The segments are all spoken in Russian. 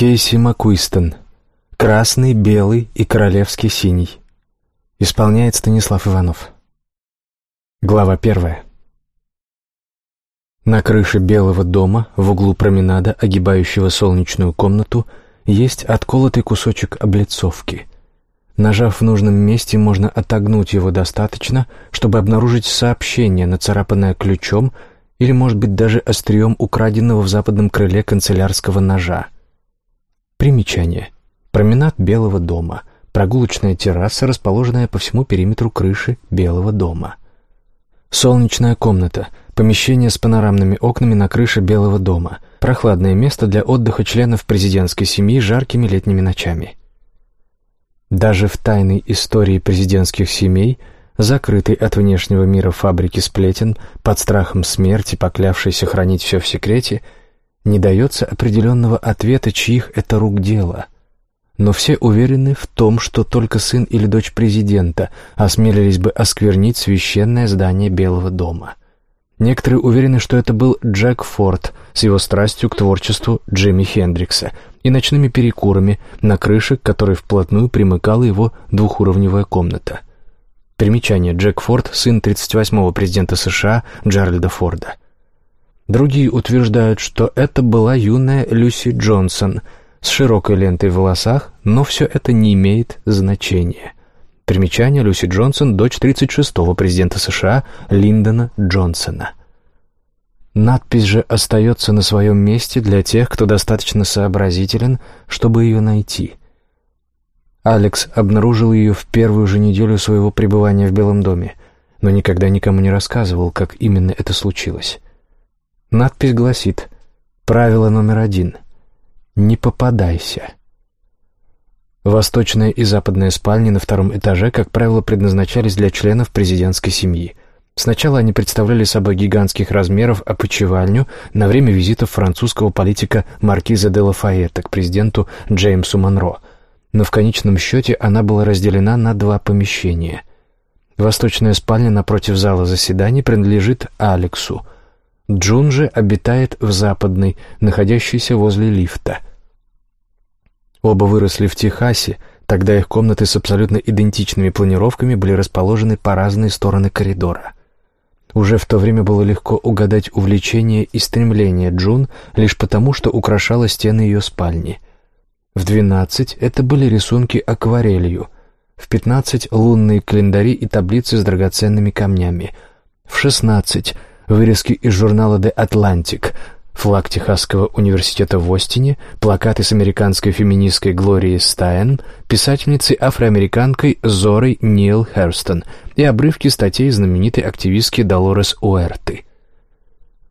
Кейси Макуистон. Красный, белый и королевский синий. Исполняет Станислав Иванов. Глава первая. На крыше белого дома, в углу променада, огибающего солнечную комнату, есть отколотый кусочек облицовки. Нажав в нужном месте, можно отогнуть его достаточно, чтобы обнаружить сообщение, нацарапанное ключом или, может быть, даже острием украденного в западном крыле канцелярского ножа. Примечание. Променад Белого дома. Прогулочная терраса, расположенная по всему периметру крыши Белого дома. Солнечная комната. Помещение с панорамными окнами на крыше Белого дома. Прохладное место для отдыха членов президентской семьи жаркими летними ночами. Даже в тайной истории президентских семей, закрытой от внешнего мира фабрики сплетен, под страхом смерти, поклявшейся хранить все в секрете, не дается определенного ответа, чьих это рук дело. Но все уверены в том, что только сын или дочь президента осмелились бы осквернить священное здание Белого дома. Некоторые уверены, что это был Джек Форд с его страстью к творчеству Джимми Хендрикса и ночными перекурами на крыше, которой вплотную примыкала его двухуровневая комната. Примечание. Джек Форд – сын 38-го президента США Джеральда Форда. Другие утверждают, что это была юная Люси Джонсон с широкой лентой в волосах, но все это не имеет значения. Примечание Люси Джонсон, дочь 36-го президента США Линдона Джонсона. Надпись же остается на своем месте для тех, кто достаточно сообразителен, чтобы ее найти. Алекс обнаружил ее в первую же неделю своего пребывания в Белом доме, но никогда никому не рассказывал, как именно это случилось. Надпись гласит «Правило номер один. Не попадайся». Восточная и западная спальни на втором этаже, как правило, предназначались для членов президентской семьи. Сначала они представляли собой гигантских размеров опочивальню на время визитов французского политика Маркиза де Лафайета к президенту Джеймсу Монро. Но в конечном счете она была разделена на два помещения. Восточная спальня напротив зала заседаний принадлежит Алексу. Джун же обитает в западной, находящейся возле лифта – Оба выросли в Техасе, тогда их комнаты с абсолютно идентичными планировками были расположены по разные стороны коридора. Уже в то время было легко угадать увлечение и стремление Джун лишь потому, что украшала стены ее спальни. В двенадцать это были рисунки акварелью, в пятнадцать — лунные календари и таблицы с драгоценными камнями, в шестнадцать — вырезки из журнала «The Atlantic», флаг Техасского университета в Остине, плакаты с американской феминисткой Глорией Стайн, писательницей афроамериканкой Зорой Нил Херстон и обрывки статей знаменитой активистки Долорес Уэрты.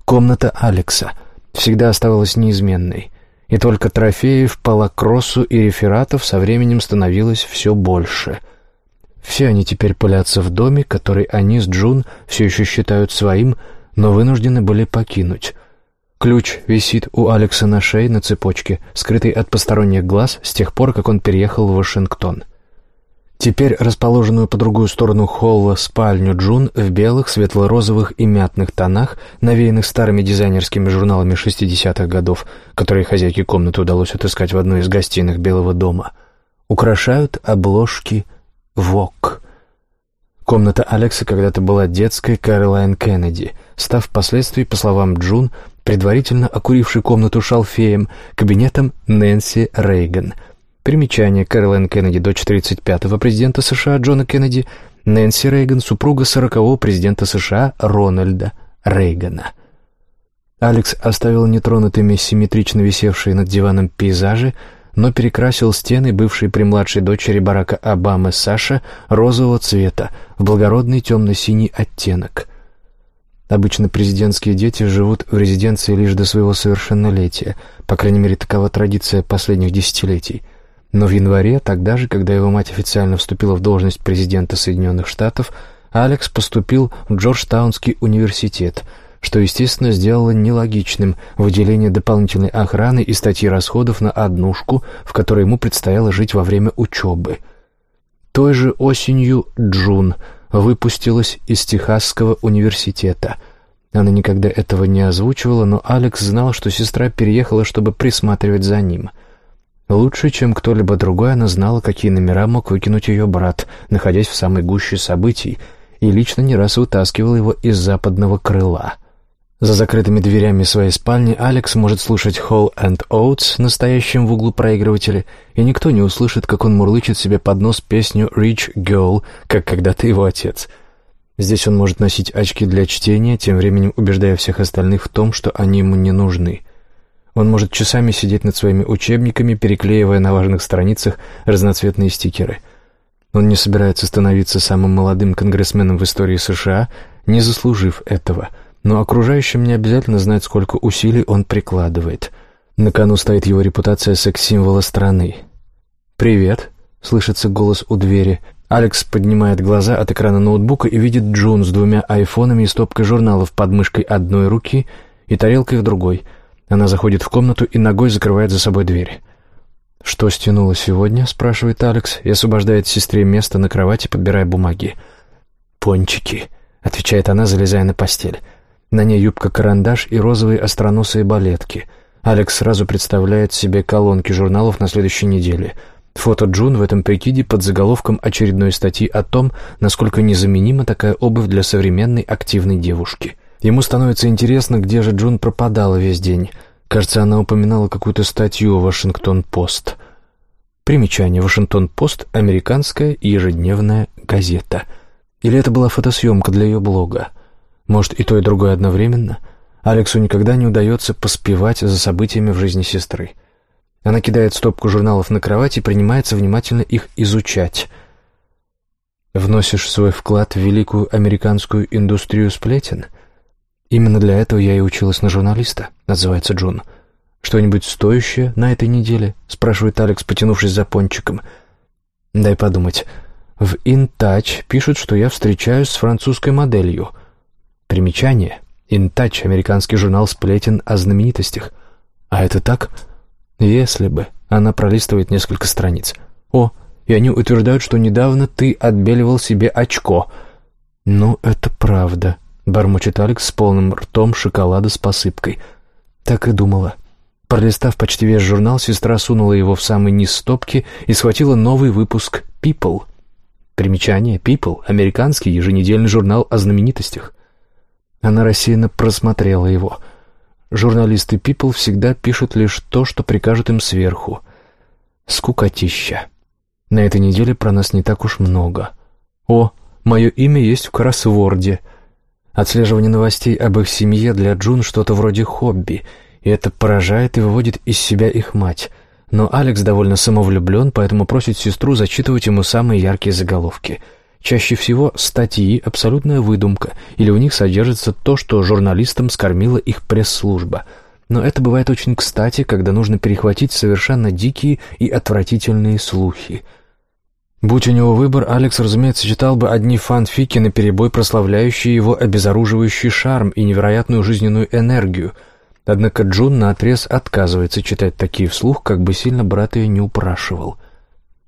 Комната Алекса всегда оставалась неизменной, и только трофеев по лакроссу и рефератов со временем становилось все больше. Все они теперь пылятся в доме, который они с Джун все еще считают своим, но вынуждены были покинуть — Ключ висит у Алекса на шее на цепочке, скрытый от посторонних глаз с тех пор, как он переехал в Вашингтон. Теперь расположенную по другую сторону холла спальню Джун в белых, светло-розовых и мятных тонах, навеянных старыми дизайнерскими журналами 60-х годов, которые хозяйке комнаты удалось отыскать в одной из гостиных Белого дома, украшают обложки «Вок». Комната Алекса когда-то была детской Кэролайн Кеннеди, став впоследствии, по словам Джун, предварительно окуривший комнату шалфеем, кабинетом Нэнси Рейган. Примечание Кэролайн Кеннеди, дочь 35-го президента США Джона Кеннеди, Нэнси Рейган, супруга 40-го президента США Рональда Рейгана. Алекс оставил нетронутыми симметрично висевшие над диваном пейзажи, но перекрасил стены бывшей при младшей дочери Барака Обамы Саша розового цвета в благородный темно-синий оттенок. Обычно президентские дети живут в резиденции лишь до своего совершеннолетия, по крайней мере, такова традиция последних десятилетий. Но в январе, тогда же, когда его мать официально вступила в должность президента Соединенных Штатов, Алекс поступил в Джорджтаунский университет, что, естественно, сделало нелогичным выделение дополнительной охраны и статьи расходов на однушку, в которой ему предстояло жить во время учебы. Той же осенью Джун – выпустилась из Техасского университета. Она никогда этого не озвучивала, но Алекс знал, что сестра переехала, чтобы присматривать за ним. Лучше, чем кто-либо другой, она знала, какие номера мог выкинуть ее брат, находясь в самой гуще событий, и лично не раз вытаскивал его из западного крыла. За закрытыми дверями своей спальни Алекс может слушать Hall and Oates, настоящим в углу проигрывателя, и никто не услышит, как он мурлычет себе под нос песню «Rich Girl», как когда-то его отец. Здесь он может носить очки для чтения, тем временем убеждая всех остальных в том, что они ему не нужны. Он может часами сидеть над своими учебниками, переклеивая на важных страницах разноцветные стикеры. Он не собирается становиться самым молодым конгрессменом в истории США, не заслужив этого – но окружающим не обязательно знать, сколько усилий он прикладывает. На кону стоит его репутация секс-символа страны. «Привет», — слышится голос у двери. Алекс поднимает глаза от экрана ноутбука и видит Джун с двумя айфонами и стопкой журналов под мышкой одной руки и тарелкой в другой. Она заходит в комнату и ногой закрывает за собой дверь. «Что стянуло сегодня?» — спрашивает Алекс и освобождает сестре место на кровати, подбирая бумаги. «Пончики», — отвечает она, залезая на постель. На ней юбка-карандаш и розовые остроносые балетки. Алекс сразу представляет себе колонки журналов на следующей неделе. Фото Джун в этом прикиде под заголовком очередной статьи о том, насколько незаменима такая обувь для современной активной девушки. Ему становится интересно, где же Джун пропадала весь день. Кажется, она упоминала какую-то статью в «Вашингтон-Пост». Примечание. «Вашингтон-Пост» — американская ежедневная газета. Или это была фотосъемка для ее блога? Может, и то, и другое одновременно? Алексу никогда не удается поспевать за событиями в жизни сестры. Она кидает стопку журналов на кровать и принимается внимательно их изучать. «Вносишь свой вклад в великую американскую индустрию сплетен?» «Именно для этого я и училась на журналиста», — называется Джун. «Что-нибудь стоящее на этой неделе?» — спрашивает Алекс, потянувшись за пончиком. «Дай подумать. В InTouch пишут, что я встречаюсь с французской моделью». Примечание. InTouch — американский журнал сплетен о знаменитостях. А это так? Если бы. Она пролистывает несколько страниц. О, и они утверждают, что недавно ты отбеливал себе очко. Ну, это правда. Бормочет Алекс с полным ртом шоколада с посыпкой. Так и думала. Пролистав почти весь журнал, сестра сунула его в самый низ стопки и схватила новый выпуск «People». Примечание «People» — американский еженедельный журнал о знаменитостях. Она рассеянно просмотрела его. Журналисты People всегда пишут лишь то, что прикажут им сверху. Скукотища. На этой неделе про нас не так уж много. О, мое имя есть в кроссворде. Отслеживание новостей об их семье для Джун что-то вроде хобби, и это поражает и выводит из себя их мать. Но Алекс довольно самовлюблен, поэтому просит сестру зачитывать ему самые яркие заголовки — Чаще всего статьи — абсолютная выдумка, или в них содержится то, что журналистам скормила их пресс-служба. Но это бывает очень кстати, когда нужно перехватить совершенно дикие и отвратительные слухи. Будь у него выбор, Алекс, разумеется, читал бы одни фанфики наперебой прославляющие его обезоруживающий шарм и невероятную жизненную энергию. Однако Джун наотрез отказывается читать такие вслух, как бы сильно брат ее не упрашивал.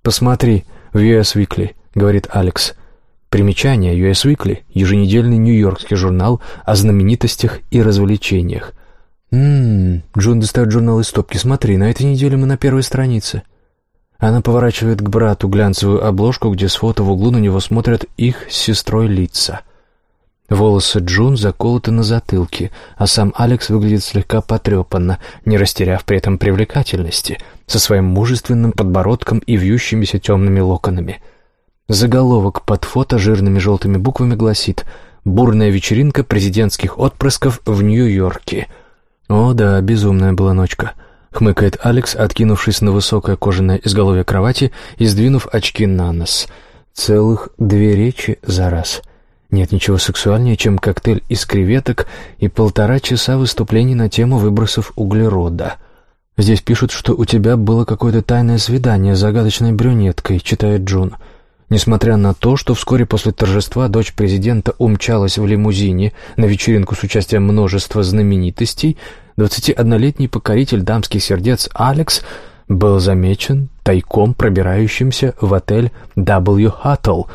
«Посмотри, в US Weekly», — говорит Алекс, — Примечание US Weekly – еженедельный нью-йоркский журнал о знаменитостях и развлечениях. «Ммм...» — Джун достает журнал из стопки. «Смотри, на этой неделе мы на первой странице». Она поворачивает к брату глянцевую обложку, где с фото в углу на него смотрят их с сестрой лица. Волосы Джун заколоты на затылке, а сам Алекс выглядит слегка потрепанно, не растеряв при этом привлекательности, со своим мужественным подбородком и вьющимися темными локонами — Заголовок под фото жирными желтыми буквами гласит «Бурная вечеринка президентских отпрысков в Нью-Йорке». «О да, безумная была ночка», — хмыкает Алекс, откинувшись на высокое кожаное изголовье кровати и сдвинув очки на нос. «Целых две речи за раз». Нет ничего сексуальнее, чем коктейль из креветок и полтора часа выступлений на тему выбросов углерода. Здесь пишут, что у тебя было какое-то тайное свидание с загадочной брюнеткой, читает Джун. Несмотря на то, что вскоре после торжества дочь президента умчалась в лимузине на вечеринку с участием множества знаменитостей, 21-летний покоритель дамских сердец Алекс был замечен тайком пробирающимся в отель W Huttle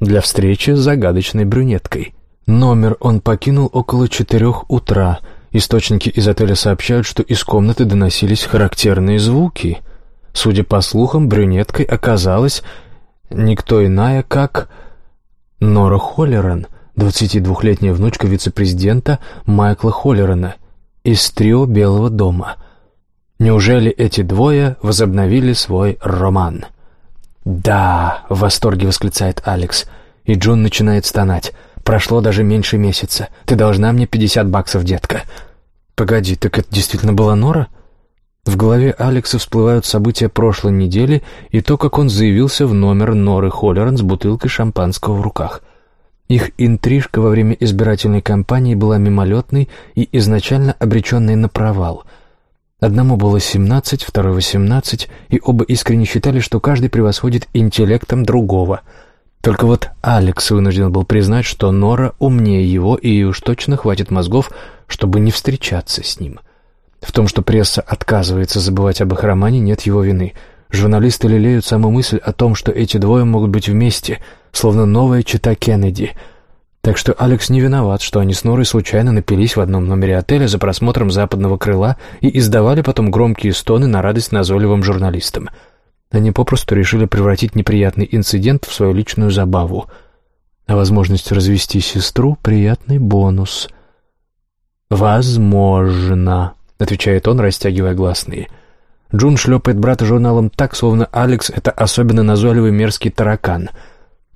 для встречи с загадочной брюнеткой. Номер он покинул около четырех утра. Источники из отеля сообщают, что из комнаты доносились характерные звуки — Судя по слухам, брюнеткой оказалась никто иная, как Нора Холлеран, 22-летняя внучка вице-президента Майкла Холлерана из трио Белого дома. Неужели эти двое возобновили свой роман? «Да!» — в восторге восклицает Алекс. И Джон начинает стонать. «Прошло даже меньше месяца. Ты должна мне 50 баксов, детка». «Погоди, так это действительно была Нора?» В голове Алекса всплывают события прошлой недели и то, как он заявился в номер Норы Холлеран с бутылкой шампанского в руках. Их интрижка во время избирательной кампании была мимолетной и изначально обреченной на провал. Одному было семнадцать, второй восемнадцать, и оба искренне считали, что каждый превосходит интеллектом другого. Только вот Алекс вынужден был признать, что Нора умнее его, и уж точно хватит мозгов, чтобы не встречаться с ним. — в том, что пресса отказывается забывать об их романе, нет его вины. Журналисты лелеют саму мысль о том, что эти двое могут быть вместе, словно новая чита Кеннеди. Так что Алекс не виноват, что они с Норой случайно напились в одном номере отеля за просмотром западного крыла и издавали потом громкие стоны на радость назойливым журналистам. Они попросту решили превратить неприятный инцидент в свою личную забаву. А возможность развести сестру — приятный бонус. «Возможно», — отвечает он, растягивая гласные. Джун шлепает брата журналом так, словно Алекс — это особенно назойливый мерзкий таракан.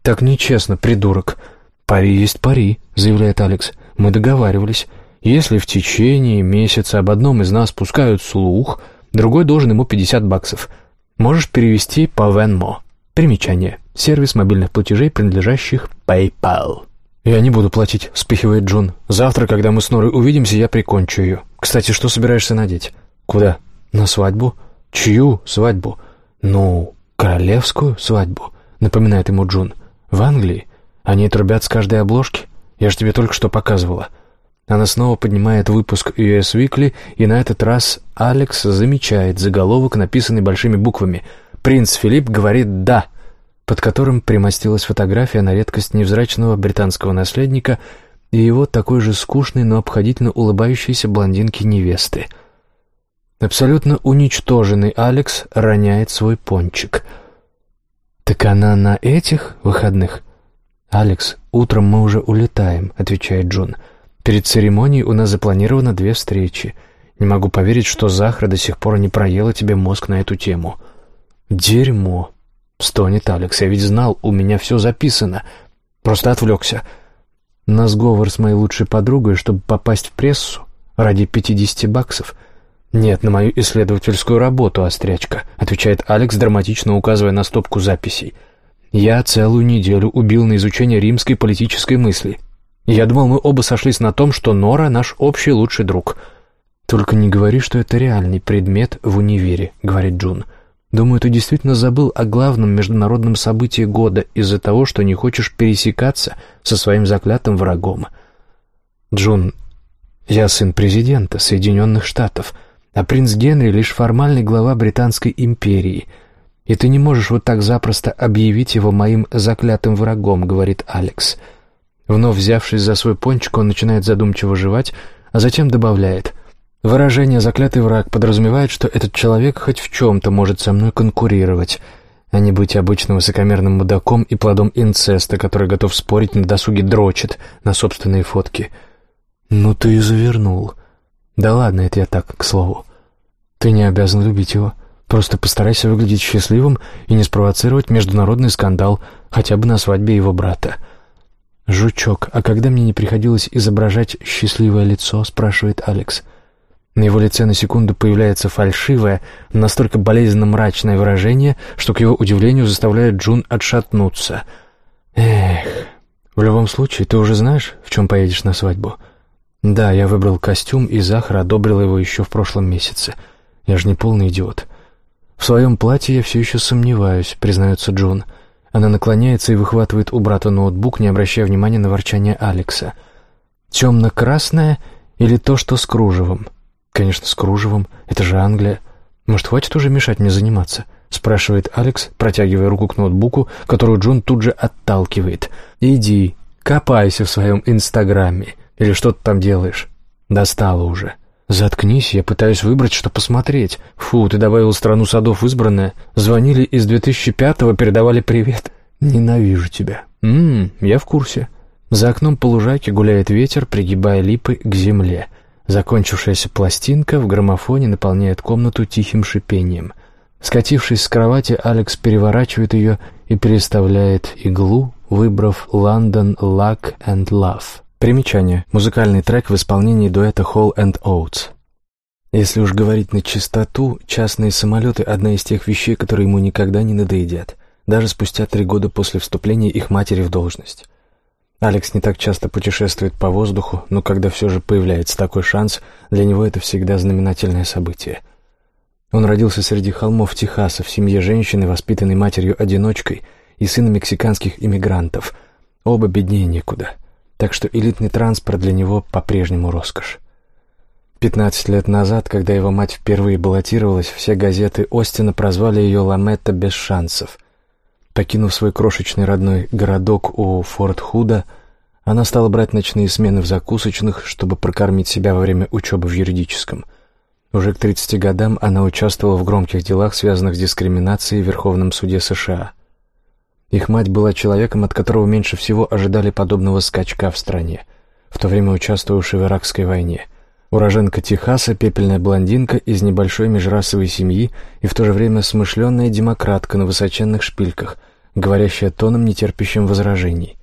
«Так нечестно, придурок». «Пари есть пари», — заявляет Алекс. «Мы договаривались. Если в течение месяца об одном из нас пускают слух, другой должен ему 50 баксов. Можешь перевести по Venmo. Примечание. Сервис мобильных платежей, принадлежащих PayPal». «Я не буду платить», — вспыхивает Джун. «Завтра, когда мы с Норой увидимся, я прикончу ее. Кстати, что собираешься надеть?» «Куда?» «На свадьбу». «Чью свадьбу?» «Ну, королевскую свадьбу», — напоминает ему Джун. «В Англии. Они трубят с каждой обложки. Я же тебе только что показывала». Она снова поднимает выпуск US Weekly, и на этот раз Алекс замечает заголовок, написанный большими буквами. «Принц Филипп говорит «да», под которым примостилась фотография на редкость невзрачного британского наследника и его такой же скучной, но обходительно улыбающейся блондинки-невесты. Абсолютно уничтоженный Алекс роняет свой пончик. «Так она на этих выходных?» «Алекс, утром мы уже улетаем», — отвечает Джон. «Перед церемонией у нас запланировано две встречи. Не могу поверить, что Захра до сих пор не проела тебе мозг на эту тему». «Дерьмо», Стонет Алекс. Я ведь знал, у меня все записано. Просто отвлекся. На сговор с моей лучшей подругой, чтобы попасть в прессу ради 50 баксов. Нет, на мою исследовательскую работу, острячка, отвечает Алекс, драматично указывая на стопку записей. Я целую неделю убил на изучение римской политической мысли. Я думал, мы оба сошлись на том, что Нора — наш общий лучший друг. «Только не говори, что это реальный предмет в универе», — говорит Джун. — Думаю, ты действительно забыл о главном международном событии года из-за того, что не хочешь пересекаться со своим заклятым врагом. Джун, я сын президента Соединенных Штатов, а принц Генри лишь формальный глава Британской империи, и ты не можешь вот так запросто объявить его моим заклятым врагом, говорит Алекс. Вновь взявшись за свой пончик, он начинает задумчиво жевать, а затем добавляет — Выражение «заклятый враг» подразумевает, что этот человек хоть в чем-то может со мной конкурировать, а не быть обычным высокомерным мудаком и плодом инцеста, который готов спорить на досуге дрочит на собственные фотки. «Ну ты и завернул». «Да ладно, это я так, к слову. Ты не обязан любить его. Просто постарайся выглядеть счастливым и не спровоцировать международный скандал, хотя бы на свадьбе его брата». «Жучок, а когда мне не приходилось изображать счастливое лицо?» — спрашивает Алекс. «Алекс». На его лице на секунду появляется фальшивое, настолько болезненно мрачное выражение, что к его удивлению заставляет Джун отшатнуться. «Эх, в любом случае, ты уже знаешь, в чем поедешь на свадьбу?» «Да, я выбрал костюм, и Захар одобрил его еще в прошлом месяце. Я же не полный идиот». «В своем платье я все еще сомневаюсь», — признается Джун. Она наклоняется и выхватывает у брата ноутбук, не обращая внимания на ворчание Алекса. «Темно-красное или то, что с кружевом?» «Конечно, с кружевом. Это же Англия. Может, хватит уже мешать мне заниматься?» — спрашивает Алекс, протягивая руку к ноутбуку, которую Джон тут же отталкивает. «Иди, копайся в своем Инстаграме. Или что ты там делаешь? Достало уже». «Заткнись, я пытаюсь выбрать, что посмотреть. Фу, ты добавил «Страну садов» избранное. Звонили из 2005-го, передавали привет. Ненавижу тебя». «Ммм, я в курсе». За окном по лужайке гуляет ветер, пригибая липы к земле. Закончившаяся пластинка в граммофоне наполняет комнату тихим шипением. Скатившись с кровати, Алекс переворачивает ее и переставляет иглу, выбрав «London Luck and Love». Примечание. Музыкальный трек в исполнении дуэта Hall and Oates. Если уж говорить на чистоту, частные самолеты — одна из тех вещей, которые ему никогда не надоедят, даже спустя три года после вступления их матери в должность. Алекс не так часто путешествует по воздуху, но когда все же появляется такой шанс, для него это всегда знаменательное событие. Он родился среди холмов Техаса в семье женщины, воспитанной матерью-одиночкой и сыном мексиканских иммигрантов. Оба беднее некуда — так что элитный транспорт для него по-прежнему роскошь. Пятнадцать лет назад, когда его мать впервые баллотировалась, все газеты Остина прозвали ее «Ламетта без шансов». Покинув свой крошечный родной городок у Форт-Худа, она стала брать ночные смены в закусочных, чтобы прокормить себя во время учебы в юридическом. Уже к 30 годам она участвовала в громких делах, связанных с дискриминацией в Верховном суде США. Их мать была человеком, от которого меньше всего ожидали подобного скачка в стране, в то время участвовавшей в Иракской войне. Уроженка Техаса, пепельная блондинка из небольшой межрасовой семьи и в то же время смышленная демократка на высоченных шпильках, говорящая тоном, нетерпящим возражений.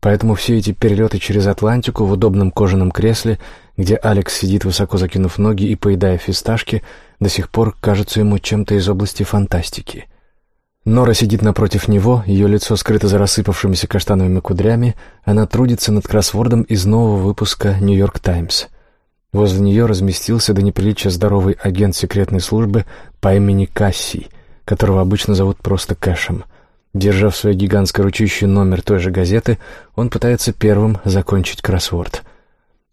Поэтому все эти перелеты через Атлантику в удобном кожаном кресле, где Алекс сидит высоко закинув ноги и поедая фисташки, до сих пор кажутся ему чем-то из области фантастики. Нора сидит напротив него, ее лицо скрыто за рассыпавшимися каштановыми кудрями, она трудится над кроссвордом из нового выпуска «Нью-Йорк Таймс». Возле нее разместился до неприличия здоровый агент секретной службы по имени Кассий, которого обычно зовут просто Кэшем. Держа в своей гигантской ручище номер той же газеты, он пытается первым закончить кроссворд.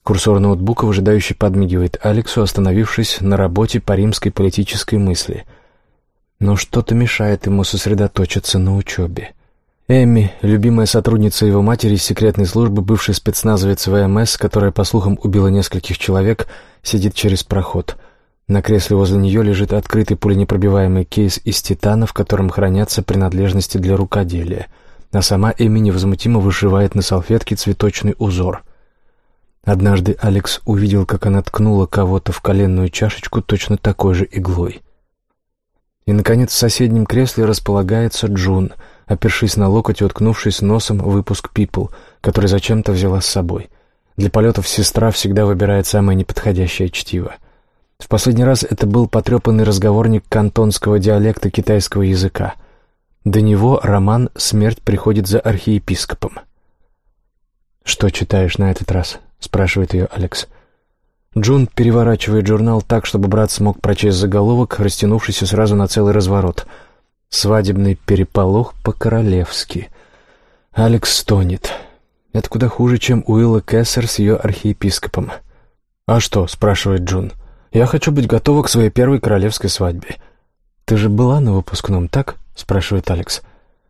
Курсор ноутбука выжидающе подмигивает Алексу, остановившись на работе по римской политической мысли — но что-то мешает ему сосредоточиться на учебе. Эми, любимая сотрудница его матери из секретной службы, бывший спецназовец ВМС, которая, по слухам, убила нескольких человек, сидит через проход. На кресле возле нее лежит открытый пуленепробиваемый кейс из титана, в котором хранятся принадлежности для рукоделия, а сама Эми невозмутимо вышивает на салфетке цветочный узор. Однажды Алекс увидел, как она ткнула кого-то в коленную чашечку точно такой же иглой. И, наконец, в соседнем кресле располагается Джун, опершись на локоть и уткнувшись носом выпуск «People», который зачем-то взяла с собой. Для полетов сестра всегда выбирает самое неподходящее чтиво. В последний раз это был потрепанный разговорник кантонского диалекта китайского языка. До него роман «Смерть приходит за архиепископом». «Что читаешь на этот раз?» — спрашивает ее Алекс. — Джун переворачивает журнал так, чтобы брат смог прочесть заголовок, растянувшийся сразу на целый разворот. «Свадебный переполох по-королевски». Алекс стонет. Это куда хуже, чем Уилла Кессер с ее архиепископом. «А что?» — спрашивает Джун. «Я хочу быть готова к своей первой королевской свадьбе». «Ты же была на выпускном, так?» — спрашивает Алекс.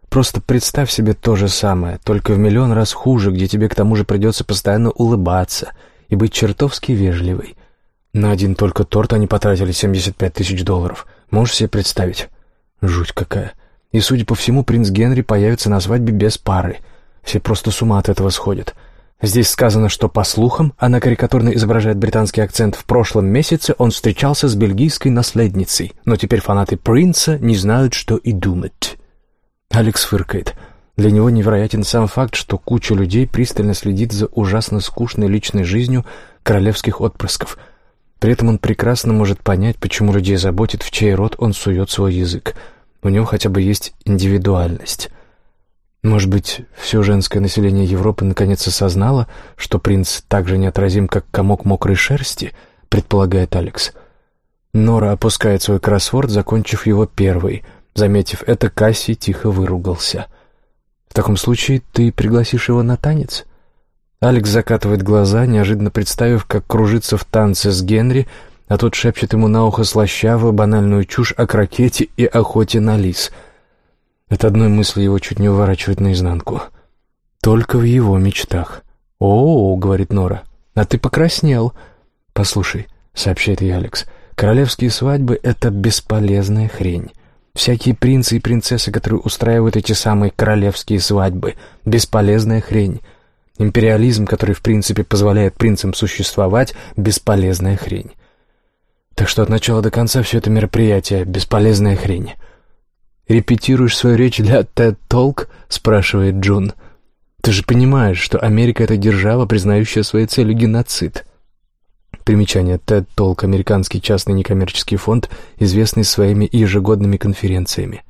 «Просто представь себе то же самое, только в миллион раз хуже, где тебе к тому же придется постоянно улыбаться» и быть чертовски вежливой. На один только торт они потратили 75 тысяч долларов. Можешь себе представить? Жуть какая. И, судя по всему, принц Генри появится на свадьбе без пары. Все просто с ума от этого сходят. Здесь сказано, что, по слухам, она карикатурно изображает британский акцент, в прошлом месяце он встречался с бельгийской наследницей, но теперь фанаты принца не знают, что и думать. Алекс фыркает. Для него невероятен сам факт, что куча людей пристально следит за ужасно скучной личной жизнью королевских отпрысков. При этом он прекрасно может понять, почему людей заботит, в чей рот он сует свой язык. У него хотя бы есть индивидуальность. Может быть, все женское население Европы наконец осознало, что принц так же неотразим, как комок мокрой шерсти, предполагает Алекс. Нора опускает свой кроссворд, закончив его первый. Заметив это, Касси тихо выругался — в таком случае ты пригласишь его на танец?» Алекс закатывает глаза, неожиданно представив, как кружится в танце с Генри, а тот шепчет ему на ухо слащаво банальную чушь о крокете и охоте на лис. От одной мысли его чуть не уворачивает наизнанку. Только в его мечтах. «О, — говорит Нора, — а ты покраснел. Послушай, сообщает ей Алекс. «Королевские свадьбы — это бесполезная хрень. Всякие принцы и принцессы, которые устраивают эти самые королевские свадьбы — бесполезная хрень. Империализм, который в принципе позволяет принцам существовать — бесполезная хрень. Так что от начала до конца все это мероприятие — бесполезная хрень». «Репетируешь свою речь для TED Talk?» — спрашивает Джун. «Ты же понимаешь, что Америка — это держава, признающая своей целью геноцид». Примечание. TED Talk — американский частный некоммерческий фонд, известный своими ежегодными конференциями.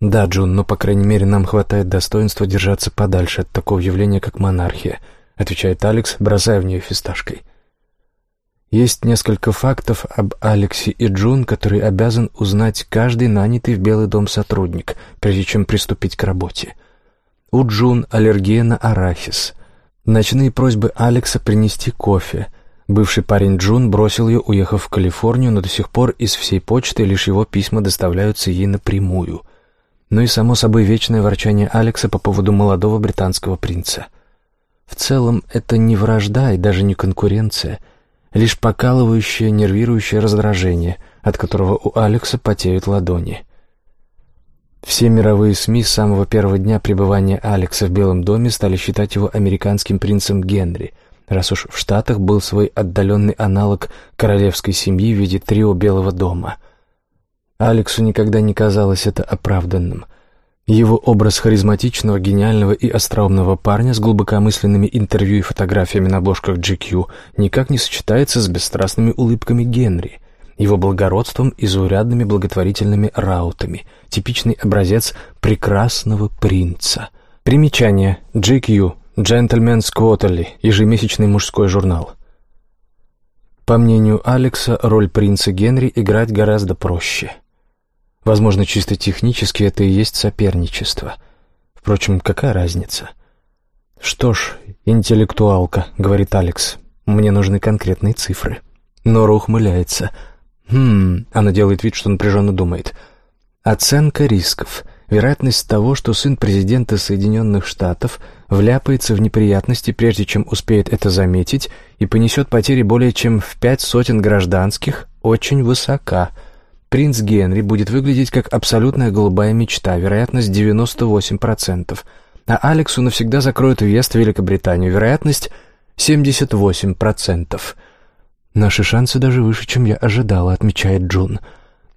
«Да, Джун, но, по крайней мере, нам хватает достоинства держаться подальше от такого явления, как монархия», — отвечает Алекс, бросая в нее фисташкой. Есть несколько фактов об Алексе и Джун, которые обязан узнать каждый нанятый в Белый дом сотрудник, прежде чем приступить к работе. У Джун аллергия на арахис. Ночные просьбы Алекса принести кофе. Бывший парень Джун бросил ее, уехав в Калифорнию, но до сих пор из всей почты лишь его письма доставляются ей напрямую. Ну и, само собой, вечное ворчание Алекса по поводу молодого британского принца. В целом, это не вражда и даже не конкуренция — лишь покалывающее, нервирующее раздражение, от которого у Алекса потеют ладони. Все мировые СМИ с самого первого дня пребывания Алекса в Белом доме стали считать его американским принцем Генри, раз уж в Штатах был свой отдаленный аналог королевской семьи в виде трио Белого дома. Алексу никогда не казалось это оправданным — его образ харизматичного, гениального и остроумного парня с глубокомысленными интервью и фотографиями на обложках GQ никак не сочетается с бесстрастными улыбками Генри, его благородством и заурядными благотворительными раутами, типичный образец прекрасного принца. Примечание. GQ. Gentleman's Quarterly. Ежемесячный мужской журнал. По мнению Алекса, роль принца Генри играть гораздо проще – Возможно, чисто технически это и есть соперничество. Впрочем, какая разница? «Что ж, интеллектуалка», — говорит Алекс. «Мне нужны конкретные цифры». Нора ухмыляется. «Хм...» — она делает вид, что напряженно думает. «Оценка рисков. Вероятность того, что сын президента Соединенных Штатов вляпается в неприятности, прежде чем успеет это заметить, и понесет потери более чем в пять сотен гражданских, очень высока» принц Генри будет выглядеть как абсолютная голубая мечта, вероятность 98%, а Алексу навсегда закроют въезд в Великобританию, вероятность 78%. Наши шансы даже выше, чем я ожидала, отмечает Джун.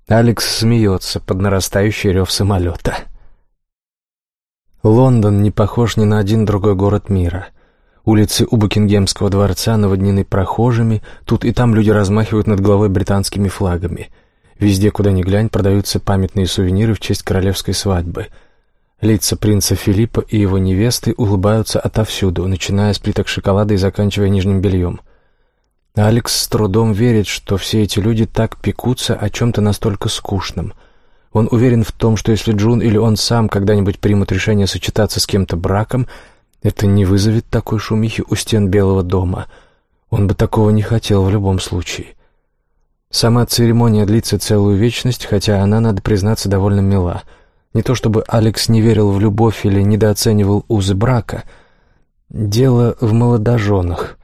Алекс смеется под нарастающий рев самолета. Лондон не похож ни на один другой город мира. Улицы у Букингемского дворца наводнены прохожими, тут и там люди размахивают над головой британскими флагами — Везде, куда ни глянь, продаются памятные сувениры в честь королевской свадьбы. Лица принца Филиппа и его невесты улыбаются отовсюду, начиная с плиток шоколада и заканчивая нижним бельем. Алекс с трудом верит, что все эти люди так пекутся о чем-то настолько скучном. Он уверен в том, что если Джун или он сам когда-нибудь примут решение сочетаться с кем-то браком, это не вызовет такой шумихи у стен Белого дома. Он бы такого не хотел в любом случае. Сама церемония длится целую вечность, хотя она, надо признаться, довольно мила. Не то чтобы Алекс не верил в любовь или недооценивал узы брака. Дело в молодоженах.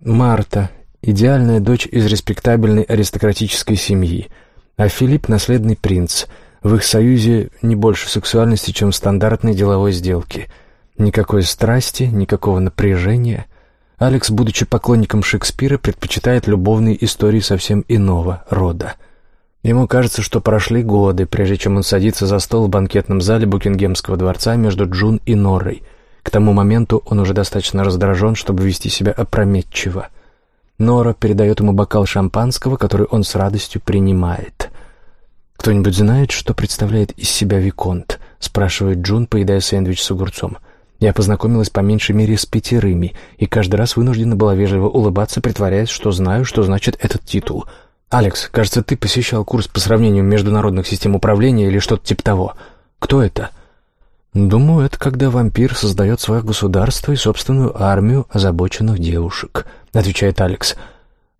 Марта — идеальная дочь из респектабельной аристократической семьи, а Филипп — наследный принц. В их союзе не больше сексуальности, чем стандартной деловой сделке. Никакой страсти, никакого напряжения — Алекс, будучи поклонником Шекспира, предпочитает любовные истории совсем иного рода. Ему кажется, что прошли годы, прежде чем он садится за стол в банкетном зале Букингемского дворца между Джун и Норой. К тому моменту он уже достаточно раздражен, чтобы вести себя опрометчиво. Нора передает ему бокал шампанского, который он с радостью принимает. «Кто-нибудь знает, что представляет из себя Виконт?» — спрашивает Джун, поедая сэндвич с огурцом. Я познакомилась по меньшей мере с пятерыми, и каждый раз вынуждена была вежливо улыбаться, притворяясь, что знаю, что значит этот титул. «Алекс, кажется, ты посещал курс по сравнению международных систем управления или что-то типа того. Кто это?» «Думаю, это когда вампир создает свое государство и собственную армию озабоченных девушек», — отвечает Алекс.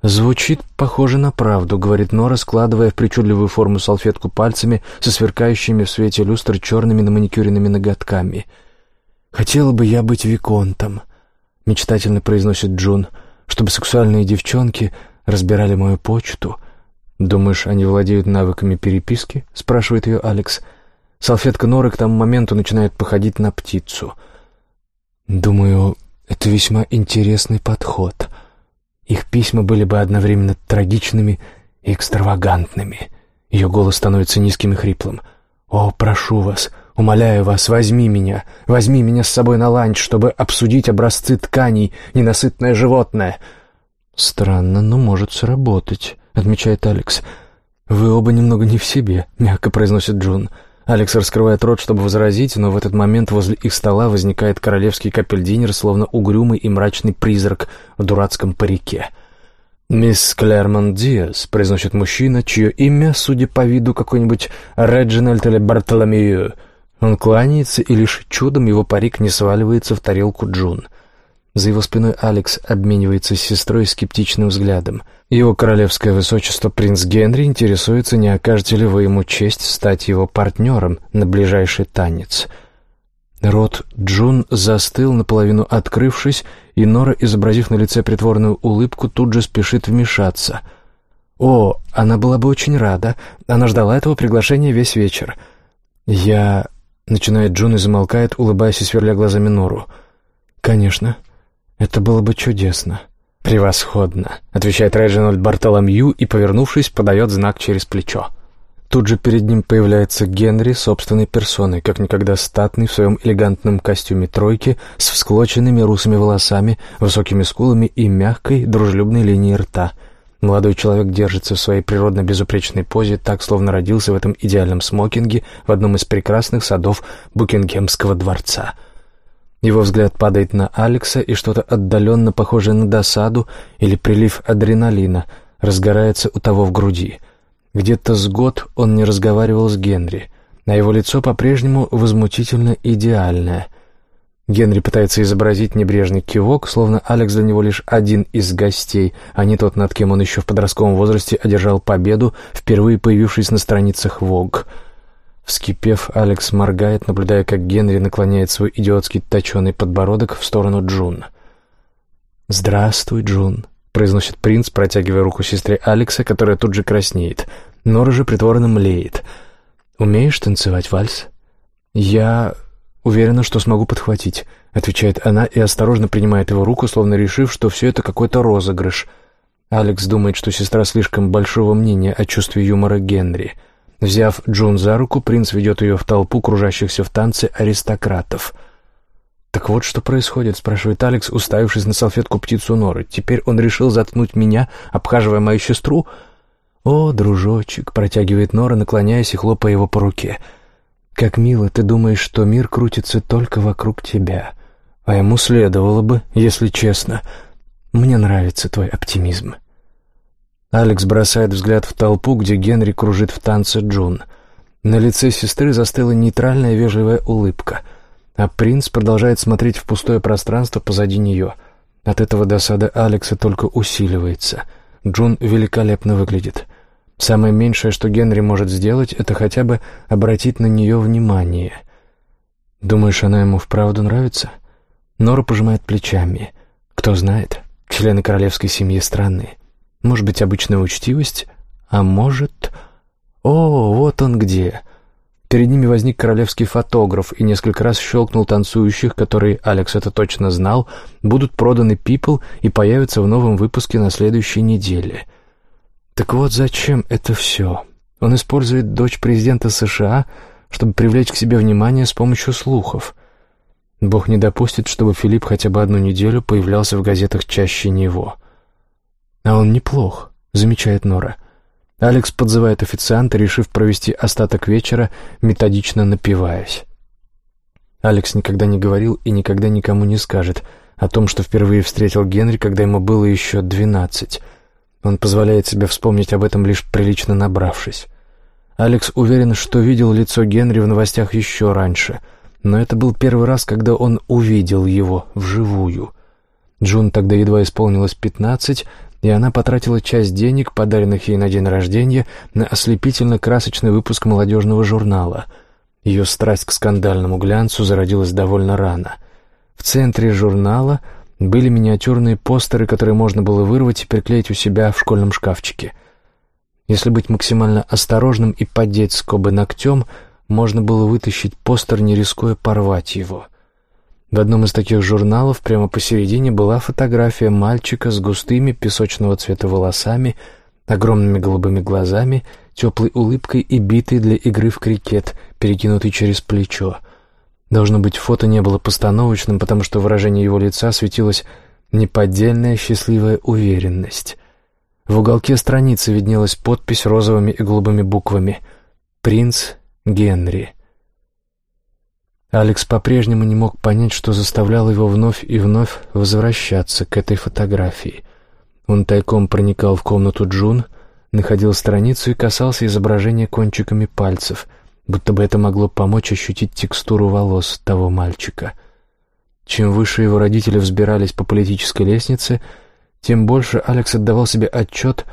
«Звучит похоже на правду», — говорит Нора, складывая в причудливую форму салфетку пальцами со сверкающими в свете люстры черными на маникюренными ноготками — «Хотела бы я быть виконтом», — мечтательно произносит Джун, «чтобы сексуальные девчонки разбирали мою почту. «Думаешь, они владеют навыками переписки?» — спрашивает ее Алекс. Салфетка Норы к тому моменту начинает походить на птицу. «Думаю, это весьма интересный подход. Их письма были бы одновременно трагичными и экстравагантными». Ее голос становится низким и хриплым. «О, прошу вас, умоляю вас, возьми меня, возьми меня с собой на ланч, чтобы обсудить образцы тканей, ненасытное животное». «Странно, но может сработать», — отмечает Алекс. «Вы оба немного не в себе», — мягко произносит Джун. Алекс раскрывает рот, чтобы возразить, но в этот момент возле их стола возникает королевский капельдинер, словно угрюмый и мрачный призрак в дурацком парике. «Мисс Клермон Диас», — произносит мужчина, чье имя, судя по виду, какой-нибудь Реджинальд или Бартоломею. Он кланяется, и лишь чудом его парик не сваливается в тарелку Джун. За его спиной Алекс обменивается с сестрой скептичным взглядом. Его королевское высочество принц Генри интересуется, не окажете ли вы ему честь стать его партнером на ближайший танец — Рот Джун застыл, наполовину открывшись, и Нора, изобразив на лице притворную улыбку, тут же спешит вмешаться. «О, она была бы очень рада. Она ждала этого приглашения весь вечер». «Я...» — начинает Джун и замолкает, улыбаясь и сверля глазами Нору. «Конечно. Это было бы чудесно». «Превосходно», — отвечает Реджинальд Бартоломью и, повернувшись, подает знак через плечо. Тут же перед ним появляется Генри собственной персоной, как никогда статный в своем элегантном костюме тройки, с всклоченными русыми волосами, высокими скулами и мягкой, дружелюбной линией рта. Молодой человек держится в своей природно безупречной позе, так, словно родился в этом идеальном смокинге в одном из прекрасных садов Букингемского дворца. Его взгляд падает на Алекса, и что-то отдаленно похожее на досаду или прилив адреналина разгорается у того в груди — где-то с год он не разговаривал с Генри, а его лицо по-прежнему возмутительно идеальное. Генри пытается изобразить небрежный кивок, словно Алекс для него лишь один из гостей, а не тот, над кем он еще в подростковом возрасте одержал победу, впервые появившись на страницах «Вог». Вскипев, Алекс моргает, наблюдая, как Генри наклоняет свой идиотский точеный подбородок в сторону Джун. «Здравствуй, Джун», произносит принц, протягивая руку сестре Алекса, которая тут же краснеет. Нора же притворно млеет. «Умеешь танцевать вальс?» «Я уверена, что смогу подхватить», — отвечает она и осторожно принимает его руку, словно решив, что все это какой-то розыгрыш. Алекс думает, что сестра слишком большого мнения о чувстве юмора Генри. Взяв Джун за руку, принц ведет ее в толпу кружащихся в танце аристократов — «Так вот что происходит», — спрашивает Алекс, уставившись на салфетку птицу Норы. «Теперь он решил заткнуть меня, обхаживая мою сестру?» «О, дружочек», — протягивает Нора, наклоняясь и хлопая его по руке. «Как мило ты думаешь, что мир крутится только вокруг тебя. А ему следовало бы, если честно. Мне нравится твой оптимизм». Алекс бросает взгляд в толпу, где Генри кружит в танце Джун. На лице сестры застыла нейтральная вежливая улыбка — а принц продолжает смотреть в пустое пространство позади нее. От этого досада Алекса только усиливается. Джун великолепно выглядит. Самое меньшее, что Генри может сделать, это хотя бы обратить на нее внимание. Думаешь, она ему вправду нравится? Нора пожимает плечами. Кто знает, члены королевской семьи странные. Может быть, обычная учтивость, а может... О, вот он где! Перед ними возник королевский фотограф и несколько раз щелкнул танцующих, которые, Алекс это точно знал, будут проданы People и появятся в новом выпуске на следующей неделе. Так вот зачем это все? Он использует дочь президента США, чтобы привлечь к себе внимание с помощью слухов. Бог не допустит, чтобы Филипп хотя бы одну неделю появлялся в газетах чаще него. А он неплох, замечает Нора. — Алекс подзывает официанта, решив провести остаток вечера, методично напиваясь. Алекс никогда не говорил и никогда никому не скажет о том, что впервые встретил Генри, когда ему было еще двенадцать. Он позволяет себе вспомнить об этом, лишь прилично набравшись. Алекс уверен, что видел лицо Генри в новостях еще раньше, но это был первый раз, когда он увидел его вживую. Джун тогда едва исполнилось пятнадцать, и она потратила часть денег, подаренных ей на день рождения, на ослепительно-красочный выпуск молодежного журнала. Ее страсть к скандальному глянцу зародилась довольно рано. В центре журнала Были миниатюрные постеры, которые можно было вырвать и приклеить у себя в школьном шкафчике. Если быть максимально осторожным и поддеть скобы ногтем, можно было вытащить постер, не рискуя порвать его. В одном из таких журналов прямо посередине была фотография мальчика с густыми песочного цвета волосами, огромными голубыми глазами, теплой улыбкой и битой для игры в крикет, перекинутой через плечо. Должно быть, фото не было постановочным, потому что выражение его лица светилось неподдельная счастливая уверенность. В уголке страницы виднелась подпись розовыми и голубыми буквами «Принц Генри». Алекс по-прежнему не мог понять, что заставляло его вновь и вновь возвращаться к этой фотографии. Он тайком проникал в комнату Джун, находил страницу и касался изображения кончиками пальцев — будто бы это могло помочь ощутить текстуру волос того мальчика. Чем выше его родители взбирались по политической лестнице, тем больше Алекс отдавал себе отчет,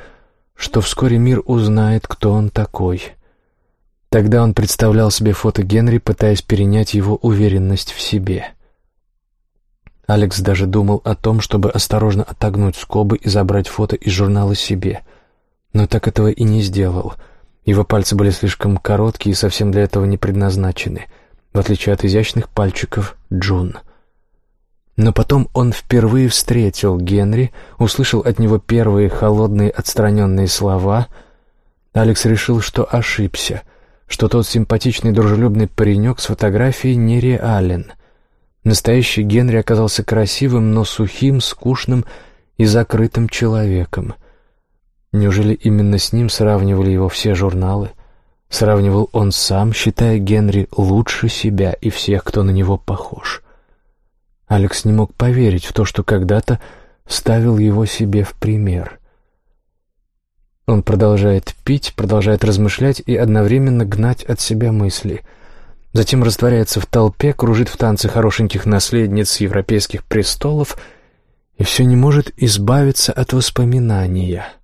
что вскоре мир узнает, кто он такой. Тогда он представлял себе фото Генри, пытаясь перенять его уверенность в себе. Алекс даже думал о том, чтобы осторожно отогнуть скобы и забрать фото из журнала себе, но так этого и не сделал — его пальцы были слишком короткие и совсем для этого не предназначены, в отличие от изящных пальчиков Джун. Но потом он впервые встретил Генри, услышал от него первые холодные отстраненные слова. Алекс решил, что ошибся, что тот симпатичный дружелюбный паренек с фотографией нереален. Настоящий Генри оказался красивым, но сухим, скучным и закрытым человеком — Неужели именно с ним сравнивали его все журналы? Сравнивал он сам, считая Генри лучше себя и всех, кто на него похож. Алекс не мог поверить в то, что когда-то ставил его себе в пример. Он продолжает пить, продолжает размышлять и одновременно гнать от себя мысли. Затем растворяется в толпе, кружит в танце хорошеньких наследниц европейских престолов и все не может избавиться от воспоминания —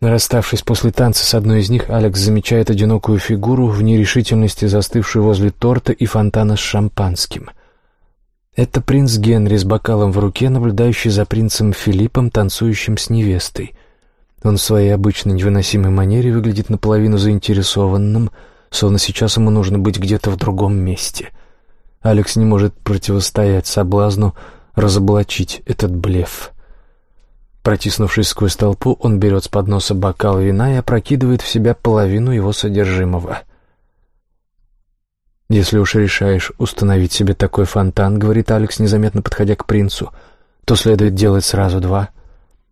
Расставшись после танца с одной из них, Алекс замечает одинокую фигуру в нерешительности, застывшую возле торта и фонтана с шампанским. Это принц Генри с бокалом в руке, наблюдающий за принцем Филиппом, танцующим с невестой. Он в своей обычной невыносимой манере выглядит наполовину заинтересованным, словно сейчас ему нужно быть где-то в другом месте. Алекс не может противостоять соблазну разоблачить этот блеф. Протиснувшись сквозь толпу, он берет с подноса бокал вина и опрокидывает в себя половину его содержимого. «Если уж решаешь установить себе такой фонтан, — говорит Алекс, незаметно подходя к принцу, — то следует делать сразу два.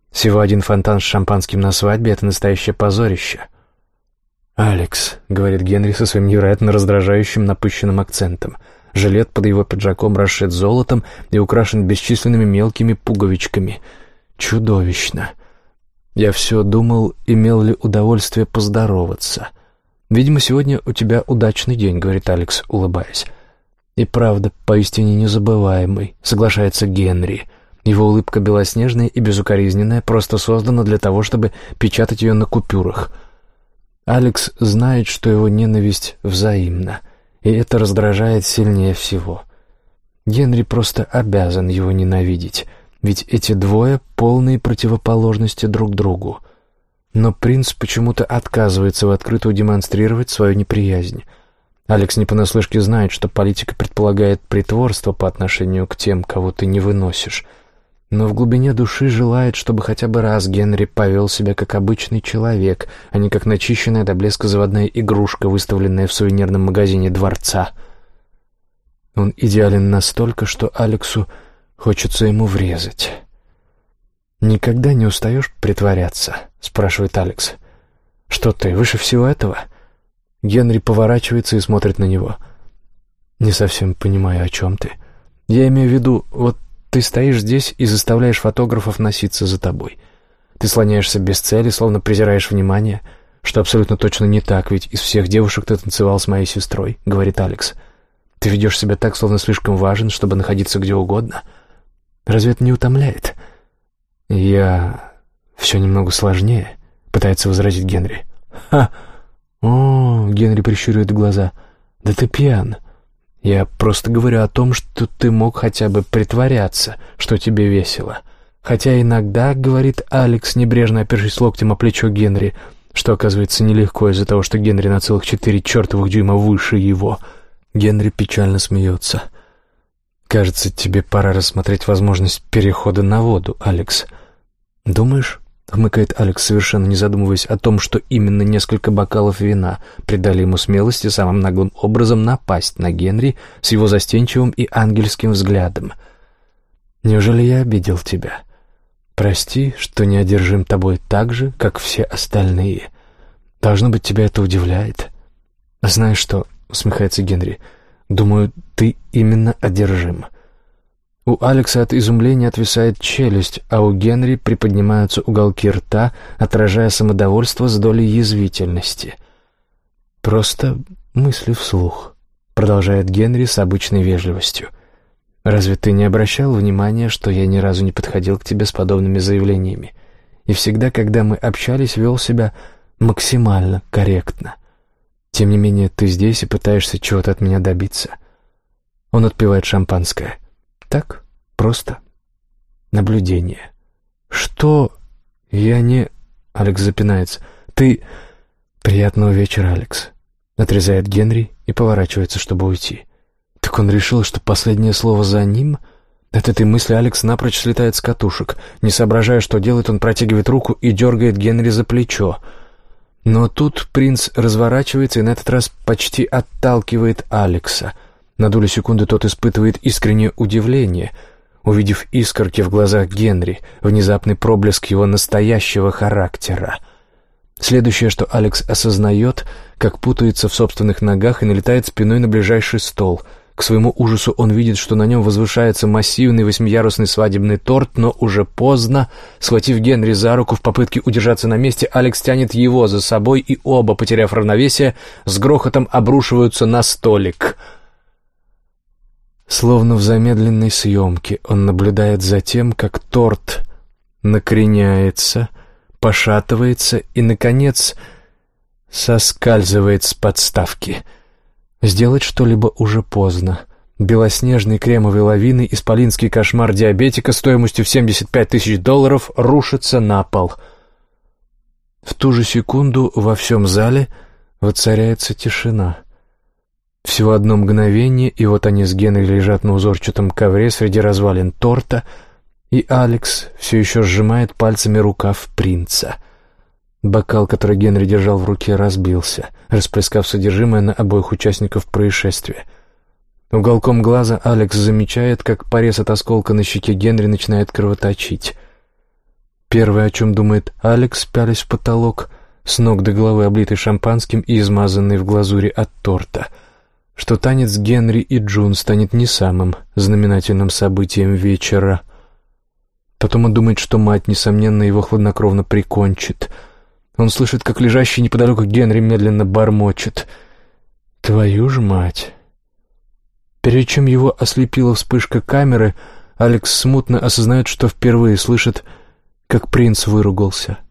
Всего один фонтан с шампанским на свадьбе — это настоящее позорище». «Алекс», — говорит Генри со своим невероятно раздражающим напыщенным акцентом, — жилет под его пиджаком расшит золотом и украшен бесчисленными мелкими пуговичками — Чудовищно. Я все думал, имел ли удовольствие поздороваться. «Видимо, сегодня у тебя удачный день», — говорит Алекс, улыбаясь. «И правда, поистине незабываемый», — соглашается Генри. Его улыбка белоснежная и безукоризненная, просто создана для того, чтобы печатать ее на купюрах. Алекс знает, что его ненависть взаимна, и это раздражает сильнее всего. Генри просто обязан его ненавидеть. Ведь эти двое — полные противоположности друг другу. Но принц почему-то отказывается в открытую демонстрировать свою неприязнь. Алекс не понаслышке знает, что политика предполагает притворство по отношению к тем, кого ты не выносишь. Но в глубине души желает, чтобы хотя бы раз Генри повел себя как обычный человек, а не как начищенная до блеска заводная игрушка, выставленная в сувенирном магазине дворца. Он идеален настолько, что Алексу Хочется ему врезать. «Никогда не устаешь притворяться?» — спрашивает Алекс. «Что ты, выше всего этого?» Генри поворачивается и смотрит на него. «Не совсем понимаю, о чем ты. Я имею в виду, вот ты стоишь здесь и заставляешь фотографов носиться за тобой. Ты слоняешься без цели, словно презираешь внимание, что абсолютно точно не так, ведь из всех девушек ты танцевал с моей сестрой», — говорит Алекс. «Ты ведешь себя так, словно слишком важен, чтобы находиться где угодно». Разве это не утомляет? Я... все немного сложнее, пытается возразить Генри. Ха! О, Генри прищуривает глаза. Да ты пьян. Я просто говорю о том, что ты мог хотя бы притворяться, что тебе весело. Хотя иногда, — говорит Алекс, небрежно опершись локтем о плечо Генри, что оказывается нелегко из-за того, что Генри на целых четыре чертовых дюйма выше его. Генри печально смеется. «Кажется, тебе пора рассмотреть возможность перехода на воду, Алекс. Думаешь?» — хмыкает Алекс, совершенно не задумываясь о том, что именно несколько бокалов вина придали ему смелости самым наглым образом напасть на Генри с его застенчивым и ангельским взглядом. «Неужели я обидел тебя? Прости, что не одержим тобой так же, как все остальные. Должно быть, тебя это удивляет. Знаешь что?» — усмехается Генри. «Думаю, ты именно одержим». У Алекса от изумления отвисает челюсть, а у Генри приподнимаются уголки рта, отражая самодовольство с долей язвительности. «Просто мысли вслух», — продолжает Генри с обычной вежливостью. «Разве ты не обращал внимания, что я ни разу не подходил к тебе с подобными заявлениями? И всегда, когда мы общались, вел себя максимально корректно. Тем не менее, ты здесь и пытаешься чего-то от меня добиться». Он отпивает шампанское. Так, просто. Наблюдение. Что? Я не... Алекс запинается. Ты... Приятного вечера, Алекс. Отрезает Генри и поворачивается, чтобы уйти. Так он решил, что последнее слово за ним... От этой мысли Алекс напрочь слетает с катушек. Не соображая, что делает, он протягивает руку и дергает Генри за плечо. Но тут принц разворачивается и на этот раз почти отталкивает Алекса — на долю секунды тот испытывает искреннее удивление, увидев искорки в глазах Генри, внезапный проблеск его настоящего характера. Следующее, что Алекс осознает, как путается в собственных ногах и налетает спиной на ближайший стол. К своему ужасу он видит, что на нем возвышается массивный восьмиярусный свадебный торт, но уже поздно. Схватив Генри за руку в попытке удержаться на месте, Алекс тянет его за собой, и оба, потеряв равновесие, с грохотом обрушиваются на столик — Словно в замедленной съемке он наблюдает за тем, как торт накреняется, пошатывается и, наконец, соскальзывает с подставки. Сделать что-либо уже поздно. Белоснежный кремовый лавины исполинский кошмар диабетика стоимостью в 75 тысяч долларов рушится на пол. В ту же секунду во всем зале воцаряется тишина — всего одно мгновение, и вот они с Генри лежат на узорчатом ковре среди развалин торта, и Алекс все еще сжимает пальцами рукав принца. Бокал, который Генри держал в руке, разбился, расплескав содержимое на обоих участников происшествия. Уголком глаза Алекс замечает, как порез от осколка на щеке Генри начинает кровоточить. Первое, о чем думает Алекс, пялясь в потолок, с ног до головы облитый шампанским и измазанный в глазури от торта — что танец Генри и Джун станет не самым знаменательным событием вечера. Потом он думает, что мать, несомненно, его хладнокровно прикончит. Он слышит, как лежащий неподалеку Генри медленно бормочет. «Твою ж мать!» Перед чем его ослепила вспышка камеры, Алекс смутно осознает, что впервые слышит, как принц выругался —